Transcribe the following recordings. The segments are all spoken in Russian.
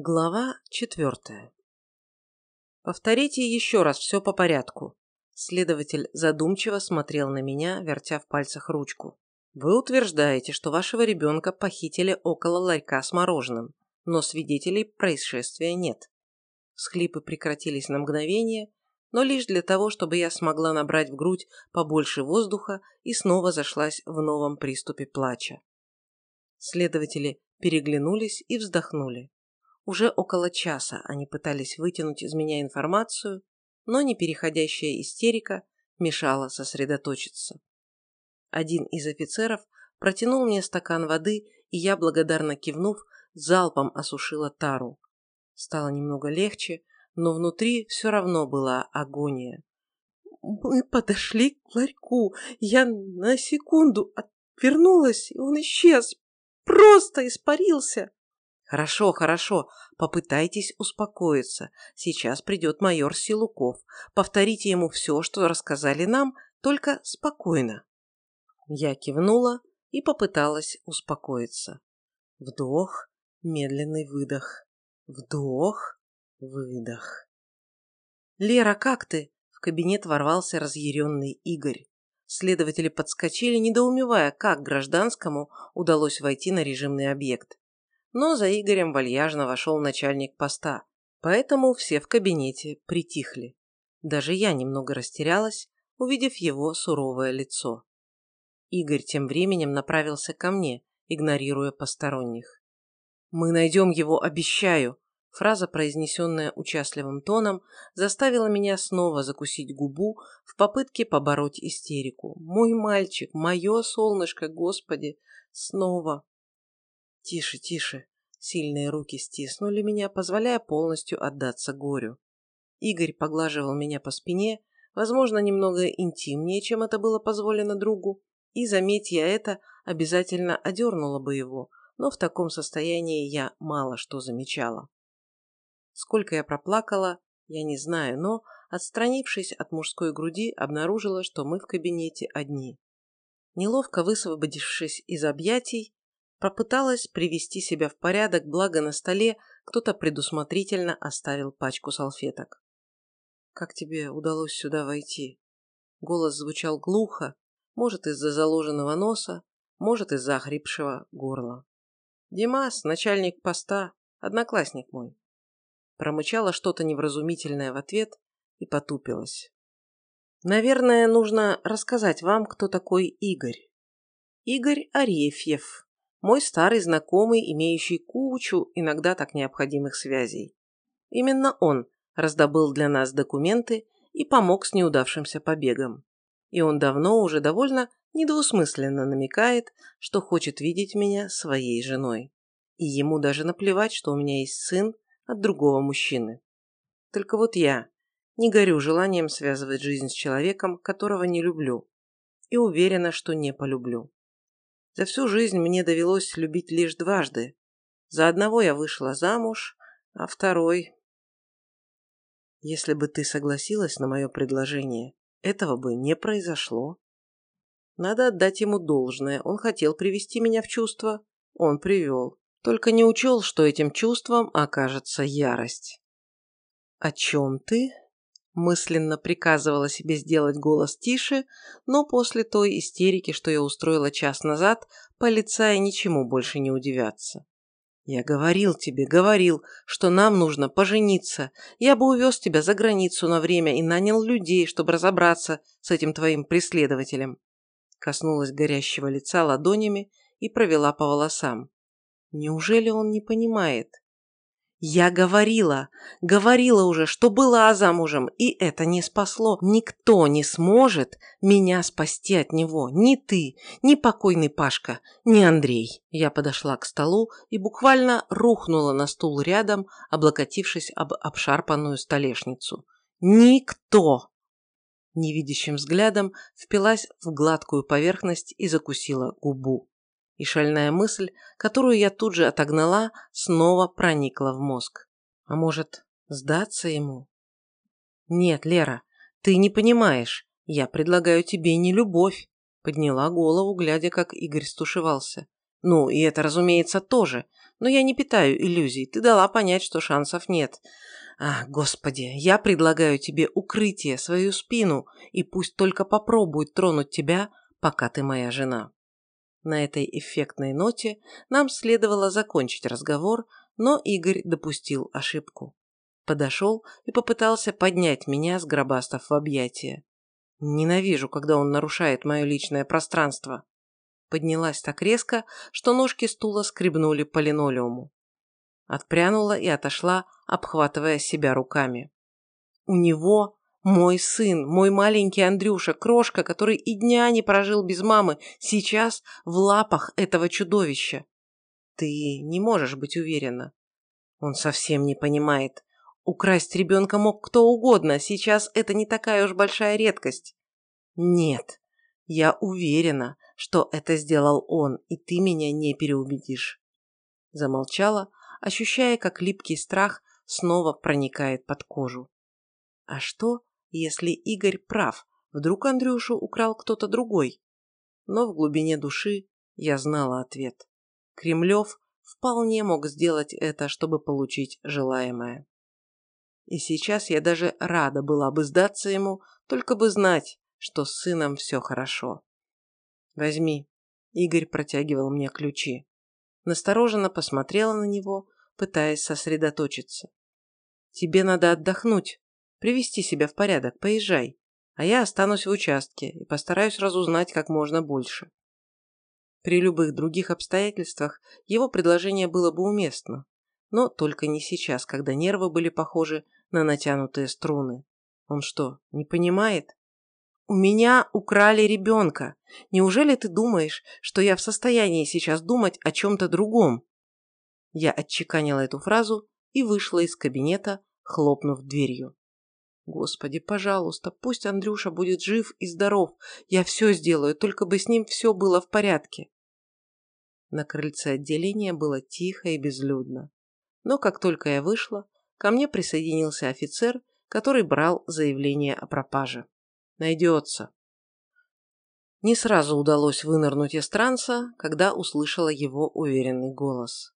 Глава четвертая. Повторите еще раз все по порядку. Следователь задумчиво смотрел на меня, вертя в пальцах ручку. Вы утверждаете, что вашего ребенка похитили около ларька с мороженым, но свидетелей происшествия нет. Схлипы прекратились на мгновение, но лишь для того, чтобы я смогла набрать в грудь побольше воздуха и снова зашлась в новом приступе плача. Следователи переглянулись и вздохнули. Уже около часа они пытались вытянуть из меня информацию, но непереходящая истерика мешала сосредоточиться. Один из офицеров протянул мне стакан воды, и я, благодарно кивнув, залпом осушила тару. Стало немного легче, но внутри все равно была агония. Мы подошли к ларьку. Я на секунду отвернулась, и он исчез. Просто испарился. «Хорошо, хорошо. Попытайтесь успокоиться. Сейчас придет майор Силуков. Повторите ему все, что рассказали нам, только спокойно». Я кивнула и попыталась успокоиться. Вдох, медленный выдох. Вдох, выдох. «Лера, как ты?» В кабинет ворвался разъяренный Игорь. Следователи подскочили, недоумевая, как гражданскому удалось войти на режимный объект но за Игорем вальяжно вошел начальник поста, поэтому все в кабинете притихли. Даже я немного растерялась, увидев его суровое лицо. Игорь тем временем направился ко мне, игнорируя посторонних. «Мы найдем его, обещаю!» Фраза, произнесенная участливым тоном, заставила меня снова закусить губу в попытке побороть истерику. «Мой мальчик, мое солнышко, Господи! Снова!» Тише, тише. Сильные руки стиснули меня, позволяя полностью отдаться горю. Игорь поглаживал меня по спине, возможно, немного интимнее, чем это было позволено другу, и, заметь я это, обязательно одернула бы его, но в таком состоянии я мало что замечала. Сколько я проплакала, я не знаю, но, отстранившись от мужской груди, обнаружила, что мы в кабинете одни. Неловко высвободившись из объятий, Попыталась привести себя в порядок, благо на столе кто-то предусмотрительно оставил пачку салфеток. «Как тебе удалось сюда войти?» Голос звучал глухо, может, из-за заложенного носа, может, из-за охрипшего горла. «Димас, начальник поста, одноклассник мой». Промычала что-то невразумительное в ответ и потупилась. «Наверное, нужно рассказать вам, кто такой Игорь. Игорь Арефьев, мой старый знакомый, имеющий кучу иногда так необходимых связей. Именно он раздобыл для нас документы и помог с неудавшимся побегом. И он давно уже довольно недвусмысленно намекает, что хочет видеть меня своей женой. И ему даже наплевать, что у меня есть сын от другого мужчины. Только вот я не горю желанием связывать жизнь с человеком, которого не люблю, и уверена, что не полюблю. За всю жизнь мне довелось любить лишь дважды. За одного я вышла замуж, а второй... Если бы ты согласилась на мое предложение, этого бы не произошло. Надо отдать ему должное. Он хотел привести меня в чувство. Он привел. Только не учел, что этим чувством окажется ярость. «О чем ты?» Мысленно приказывала себе сделать голос тише, но после той истерики, что я устроила час назад, полицая ничему больше не удивятся. «Я говорил тебе, говорил, что нам нужно пожениться. Я бы увез тебя за границу на время и нанял людей, чтобы разобраться с этим твоим преследователем». Коснулась горящего лица ладонями и провела по волосам. «Неужели он не понимает?» Я говорила, говорила уже, что была замужем, и это не спасло. Никто не сможет меня спасти от него. Ни ты, ни покойный Пашка, ни Андрей. Я подошла к столу и буквально рухнула на стул рядом, облокотившись об обшарпанную столешницу. Никто! Невидящим взглядом впилась в гладкую поверхность и закусила губу и шальная мысль, которую я тут же отогнала, снова проникла в мозг. А может, сдаться ему? Нет, Лера, ты не понимаешь. Я предлагаю тебе не любовь. Подняла голову, глядя, как Игорь стушевался. Ну, и это, разумеется, тоже. но я не питаю иллюзий. Ты дала понять, что шансов нет. А, господи, я предлагаю тебе укрытие, свою спину, и пусть только попробует тронуть тебя, пока ты моя жена. На этой эффектной ноте нам следовало закончить разговор, но Игорь допустил ошибку. Подошел и попытался поднять меня, сгробастав в объятия. Ненавижу, когда он нарушает мое личное пространство. Поднялась так резко, что ножки стула скребнули по линолеуму. Отпрянула и отошла, обхватывая себя руками. У него мой сын, мой маленький Андрюша, крошка, который и дня не прожил без мамы, сейчас в лапах этого чудовища. Ты не можешь быть уверена. Он совсем не понимает. Украсть ребенка мог кто угодно, сейчас это не такая уж большая редкость. Нет, я уверена, что это сделал он, и ты меня не переубедишь. Замолчала, ощущая, как липкий страх снова проникает под кожу. А что, если Игорь прав? Вдруг Андрюшу украл кто-то другой? Но в глубине души я знала ответ. Кремлев вполне мог сделать это, чтобы получить желаемое. И сейчас я даже рада была бы сдаться ему, только бы знать, что с сыном все хорошо. «Возьми». Игорь протягивал мне ключи. Настороженно посмотрела на него, пытаясь сосредоточиться. «Тебе надо отдохнуть, привести себя в порядок, поезжай, а я останусь в участке и постараюсь разузнать как можно больше». При любых других обстоятельствах его предложение было бы уместно, но только не сейчас, когда нервы были похожи на натянутые струны. Он что, не понимает? У меня украли ребенка. Неужели ты думаешь, что я в состоянии сейчас думать о чем-то другом? Я отчеканила эту фразу и вышла из кабинета, хлопнув дверью. Господи, пожалуйста, пусть Андрюша будет жив и здоров. Я все сделаю, только бы с ним все было в порядке. На крыльце отделения было тихо и безлюдно. Но как только я вышла, ко мне присоединился офицер, который брал заявление о пропаже. Найдется. Не сразу удалось вынырнуть из транса, когда услышала его уверенный голос.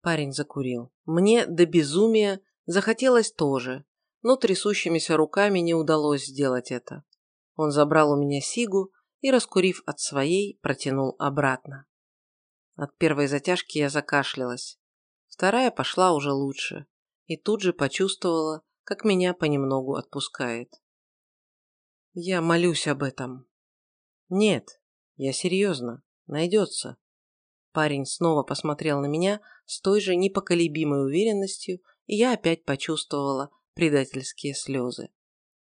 Парень закурил. Мне до безумия захотелось тоже, но трясущимися руками не удалось сделать это. Он забрал у меня сигу и, раскурив от своей, протянул обратно. От первой затяжки я закашлялась. Вторая пошла уже лучше. И тут же почувствовала, как меня понемногу отпускает. Я молюсь об этом. Нет, я серьезно. Найдется. Парень снова посмотрел на меня с той же непоколебимой уверенностью, и я опять почувствовала предательские слезы.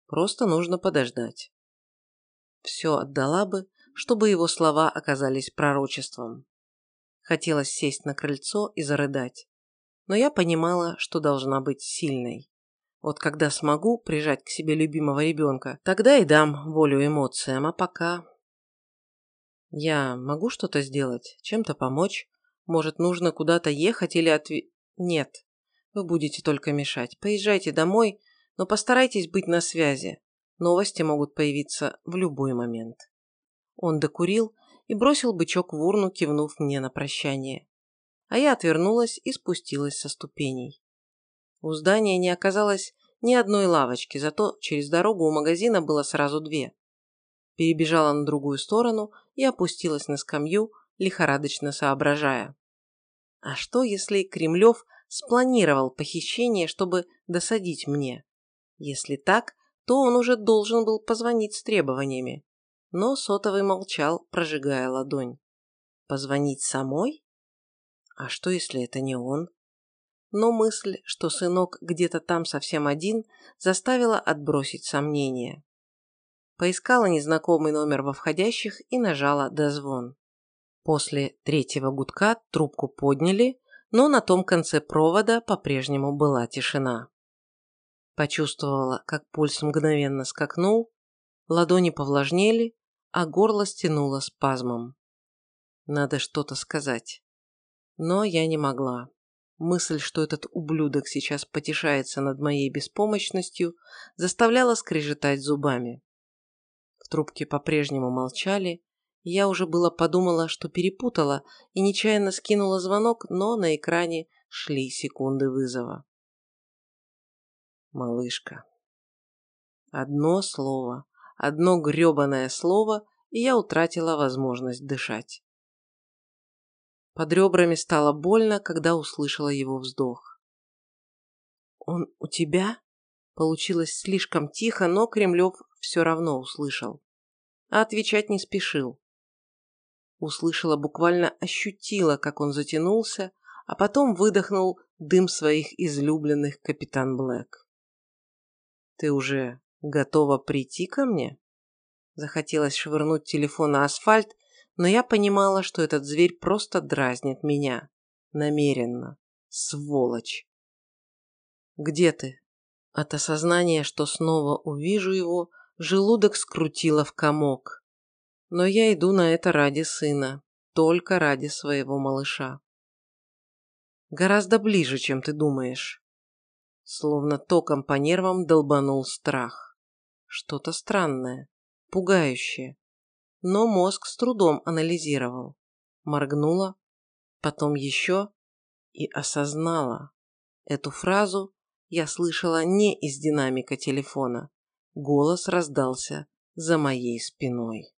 Просто нужно подождать. Все отдала бы, чтобы его слова оказались пророчеством. Хотелось сесть на крыльцо и зарыдать. Но я понимала, что должна быть сильной. Вот когда смогу прижать к себе любимого ребенка, тогда и дам волю эмоциям, а пока... Я могу что-то сделать, чем-то помочь? Может, нужно куда-то ехать или отве... Нет, вы будете только мешать. Поезжайте домой, но постарайтесь быть на связи. Новости могут появиться в любой момент. Он докурил и бросил бычок в урну, кивнув мне на прощание. А я отвернулась и спустилась со ступеней. У здания не оказалось ни одной лавочки, зато через дорогу у магазина было сразу две. Перебежала на другую сторону и опустилась на скамью, лихорадочно соображая. А что, если Кремлев спланировал похищение, чтобы досадить мне? Если так, то он уже должен был позвонить с требованиями но сотовый молчал, прожигая ладонь. Позвонить самой? А что, если это не он? Но мысль, что сынок где-то там совсем один, заставила отбросить сомнения. Поискала незнакомый номер во входящих и нажала «дозвон». После третьего гудка трубку подняли, но на том конце провода по-прежнему была тишина. Почувствовала, как пульс мгновенно скакнул, ладони повлажнели, а горло стянуло спазмом. Надо что-то сказать. Но я не могла. Мысль, что этот ублюдок сейчас потешается над моей беспомощностью, заставляла скрежетать зубами. В трубке по-прежнему молчали, Я уже было подумала, что перепутала и нечаянно скинула звонок, но на экране шли секунды вызова. Малышка. Одно слово, одно гребаное слово, и я утратила возможность дышать. Под ребрами стало больно, когда услышала его вздох. «Он у тебя?» Получилось слишком тихо, но Кремлев все равно услышал. А отвечать не спешил. Услышала, буквально ощутила, как он затянулся, а потом выдохнул дым своих излюбленных капитан Блэк. «Ты уже готова прийти ко мне?» Захотелось швырнуть телефон на асфальт, но я понимала, что этот зверь просто дразнит меня. Намеренно. Сволочь. «Где ты?» От осознания, что снова увижу его, желудок скрутило в комок. Но я иду на это ради сына, только ради своего малыша. Гораздо ближе, чем ты думаешь. Словно током по нервам долбанул страх. Что-то странное, пугающее. Но мозг с трудом анализировал. Моргнула, потом еще и осознала. Эту фразу я слышала не из динамика телефона. Голос раздался за моей спиной.